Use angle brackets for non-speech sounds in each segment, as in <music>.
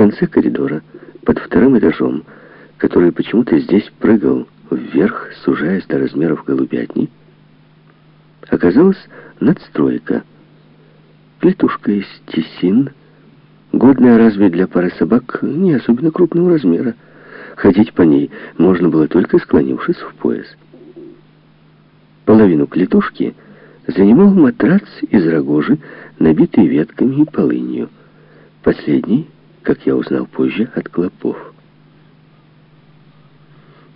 конце коридора, под вторым этажом, который почему-то здесь прыгал вверх, сужаясь до размеров голубятни, оказалась надстройка. Плетушка из тесин, годная разве для пары собак не особенно крупного размера. Ходить по ней можно было только склонившись в пояс. Половину клетушки занимал матрац из рогожи, набитый ветками и полынью. Последний, как я узнал позже, от клопов.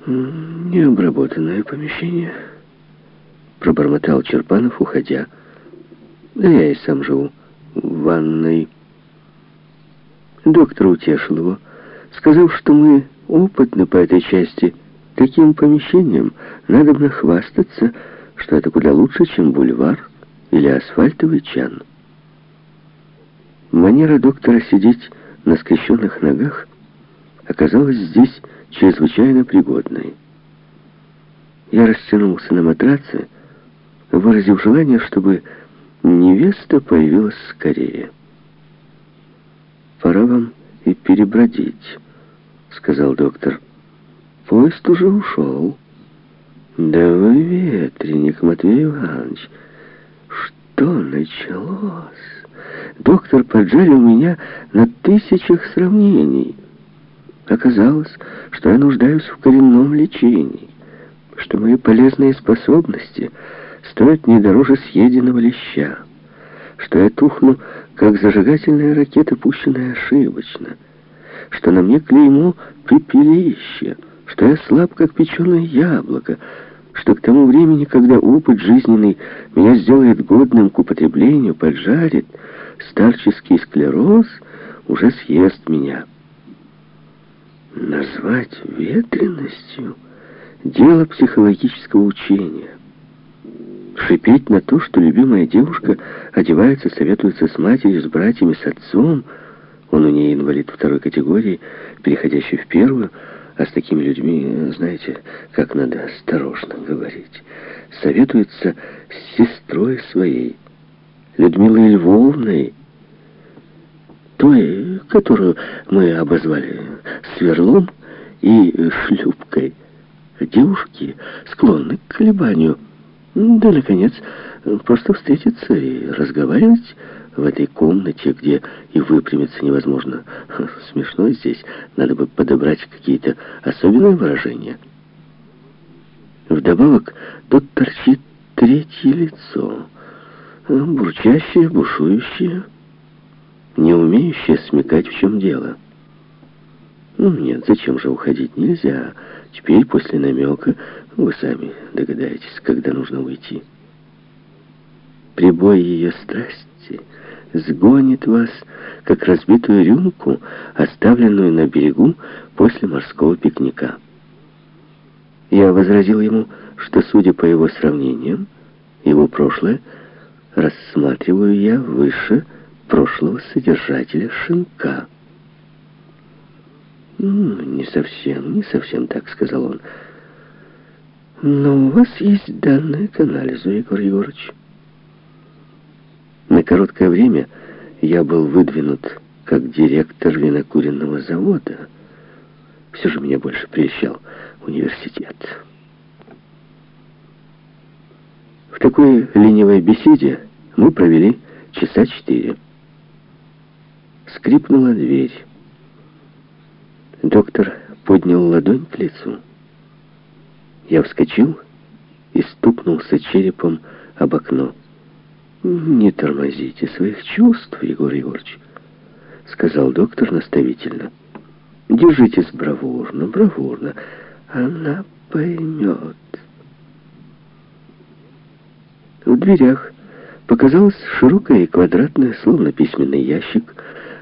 «Необработанное помещение», — пробормотал Черпанов, уходя. «Да я и сам живу в ванной». Доктор утешил его, сказав, что мы опытны по этой части. Таким помещением надо бы хвастаться, что это куда лучше, чем бульвар или асфальтовый чан. Манера доктора сидеть на скрещенных ногах оказалась здесь чрезвычайно пригодной. Я растянулся на матраце, выразив желание, чтобы невеста появилась скорее. «Пора вам и перебродить», — сказал доктор. «Поезд уже ушел». «Да вы ветреник, Матвей Иванович, что началось?» Доктор поджарил меня на тысячах сравнений. Оказалось, что я нуждаюсь в коренном лечении, что мои полезные способности стоят не дороже съеденного леща, что я тухну, как зажигательная ракета, пущенная ошибочно, что на мне клеймо пепелище, что я слаб, как печеное яблоко, что к тому времени, когда опыт жизненный меня сделает годным к употреблению, поджарит, старческий склероз уже съест меня. Назвать ветренностью — дело психологического учения. Шипеть на то, что любимая девушка одевается, советуется с матерью, с братьями, с отцом. Он у нее инвалид второй категории, переходящий в первую, а с такими людьми, знаете, как надо осторожно говорить. Советуется с сестрой своей, Людмилой Львовной, той, которую мы обозвали сверлом и шлюпкой. Девушки склонны к колебанию. Да, наконец, просто встретиться и разговаривать в этой комнате, где и выпрямиться невозможно. <laughs> Смешно здесь. Надо бы подобрать какие-то особенные выражения. Вдобавок, тут торчит третье лицо. Бурчащее, бушующее, не умеющее смекать, в чем дело. Ну, нет, зачем же уходить? Нельзя. Теперь, после намека, вы сами догадаетесь, когда нужно уйти. Прибой ее страсти сгонит вас, как разбитую рюмку, оставленную на берегу после морского пикника. Я возразил ему, что, судя по его сравнениям, его прошлое рассматриваю я выше прошлого содержателя шинка. «Ну, не совсем, не совсем так», — сказал он. «Но у вас есть данные к анализу, Егор Егорович». Короткое время я был выдвинут как директор винокуренного завода. Все же меня больше прельщал университет. В такой ленивой беседе мы провели часа четыре. Скрипнула дверь. Доктор поднял ладонь к лицу. Я вскочил и стукнулся черепом об окно. «Не тормозите своих чувств, Егор Егорович», — сказал доктор наставительно. «Держитесь бравурно, бравурно. Она поймет». В дверях показалась широкая и квадратная, словно письменный ящик,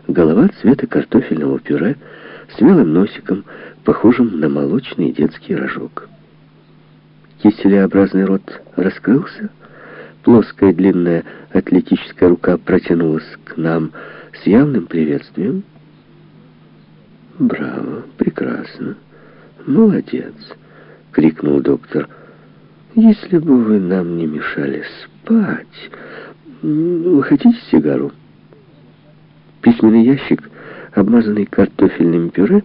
голова цвета картофельного пюре с мелым носиком, похожим на молочный детский рожок. Киселеобразный рот раскрылся, плоская длинная атлетическая рука протянулась к нам с явным приветствием. «Браво! Прекрасно! Молодец!» — крикнул доктор. «Если бы вы нам не мешали спать... Вы хотите сигару?» Письменный ящик обмазанный картофельным пюре,